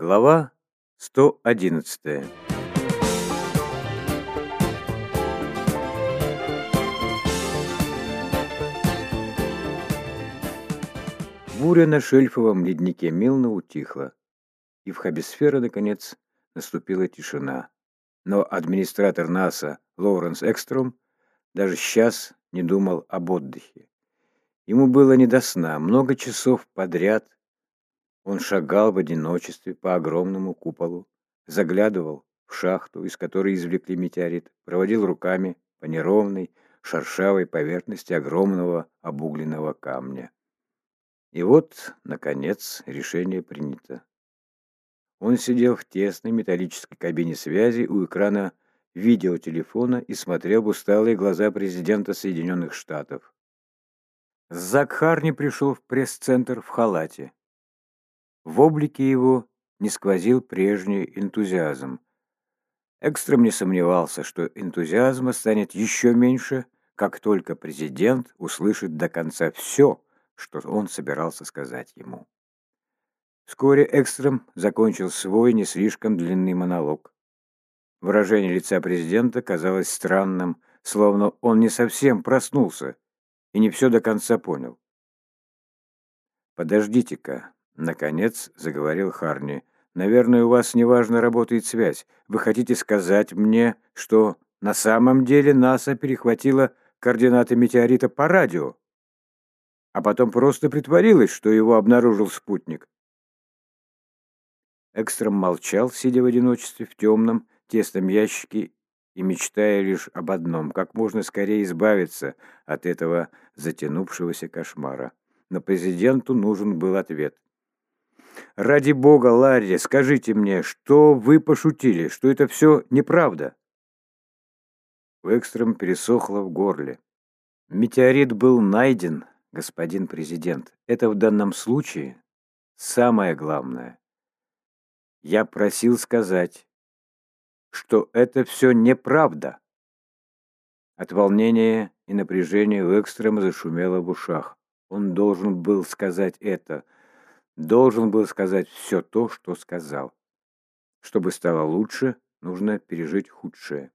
Глава 111 Буря на шельфовом леднике Милна утихла, и в Хабисфера, наконец, наступила тишина. Но администратор НАСА Лоуренс Экстром даже сейчас не думал об отдыхе. Ему было не до сна, много часов подряд он шагал в одиночестве по огромному куполу, заглядывал в шахту, из которой извлекли метеорит, проводил руками по неровной, шершавой поверхности огромного обугленного камня. И вот, наконец, решение принято. Он сидел в тесной металлической кабине связи у экрана видеотелефона и смотрел в усталые глаза президента Соединенных Штатов. Зак Харни пришел в пресс-центр в халате. В облике его не сквозил прежний энтузиазм. Экстрем не сомневался, что энтузиазма станет еще меньше, как только президент услышит до конца все, что он собирался сказать ему. Вскоре Экстрем закончил свой не слишком длинный монолог. Выражение лица президента казалось странным, словно он не совсем проснулся и не все до конца понял. «Подождите-ка», Наконец заговорил Харни. «Наверное, у вас неважно работает связь. Вы хотите сказать мне, что на самом деле НАСА перехватила координаты метеорита по радио, а потом просто притворилась, что его обнаружил спутник?» Экстром молчал, сидя в одиночестве в темном, тесном ящике и мечтая лишь об одном — как можно скорее избавиться от этого затянувшегося кошмара. Но президенту нужен был ответ. Ради бога, Ларри, скажите мне, что вы пошутили, что это все неправда?» Экстрем пересохло в горле. «Метеорит был найден, господин президент. Это в данном случае самое главное. Я просил сказать, что это все неправда». От волнения и напряжения у Экстрема зашумело в ушах. Он должен был сказать это – должен был сказать все то, что сказал. Чтобы стало лучше, нужно пережить худшее.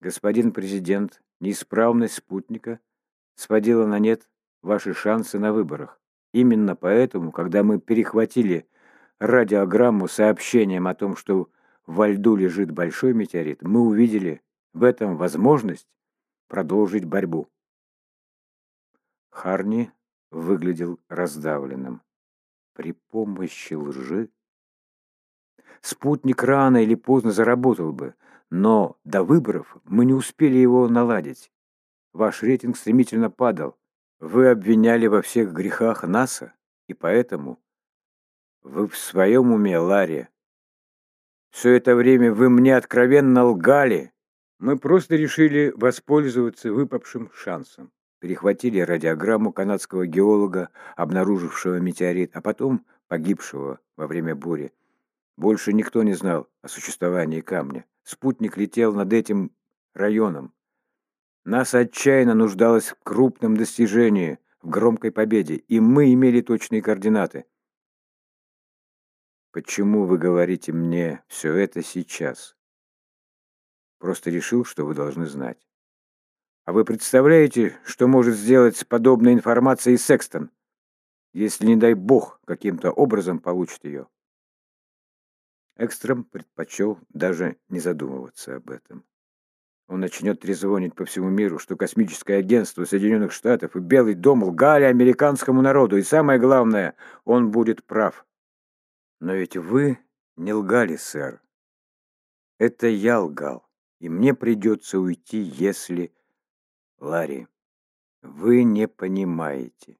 Господин президент, неисправность спутника сводила на нет ваши шансы на выборах. Именно поэтому, когда мы перехватили радиограмму сообщением о том, что во льду лежит большой метеорит, мы увидели в этом возможность продолжить борьбу. Харни выглядел раздавленным при помощи лжи. Спутник рано или поздно заработал бы, но до выборов мы не успели его наладить. Ваш рейтинг стремительно падал. Вы обвиняли во всех грехах НАСА, и поэтому вы в своем уме, Ларри. Все это время вы мне откровенно лгали. Мы просто решили воспользоваться выпавшим шансом перехватили радиограмму канадского геолога, обнаружившего метеорит, а потом погибшего во время бури. Больше никто не знал о существовании камня. Спутник летел над этим районом. Нас отчаянно нуждалось в крупном достижении, в громкой победе, и мы имели точные координаты. Почему вы говорите мне все это сейчас? Просто решил, что вы должны знать. А вы представляете, что может сделать с подобной информацией Секстон, если, не дай бог, каким-то образом получит ее? Экстрем предпочел даже не задумываться об этом. Он начнет трезвонить по всему миру, что космическое агентство Соединенных Штатов и Белый дом лгали американскому народу, и самое главное, он будет прав. Но ведь вы не лгали, сэр. Это я лгал, и мне придется уйти, если... Ларри, вы не понимаете.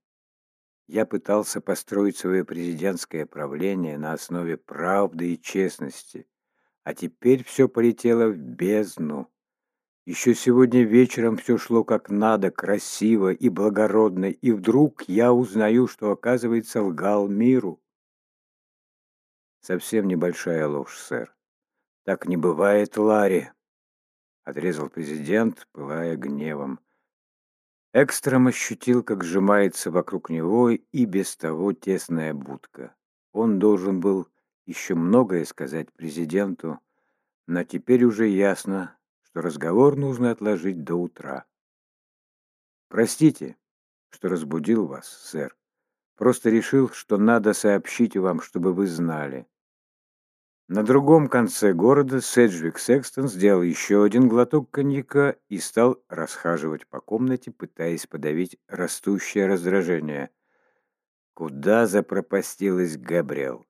Я пытался построить свое президентское правление на основе правды и честности, а теперь все полетело в бездну. Еще сегодня вечером все шло как надо, красиво и благородно, и вдруг я узнаю, что, оказывается, лгал миру. Совсем небольшая ложь, сэр. Так не бывает, Ларри, — отрезал президент, пылая гневом. Экстрем ощутил, как сжимается вокруг него и без того тесная будка. Он должен был еще многое сказать президенту, но теперь уже ясно, что разговор нужно отложить до утра. Простите, что разбудил вас, сэр. Просто решил, что надо сообщить вам, чтобы вы знали. На другом конце города Седжвик Секстон сделал еще один глоток коньяка и стал расхаживать по комнате, пытаясь подавить растущее раздражение. Куда запропастилась Габриэл?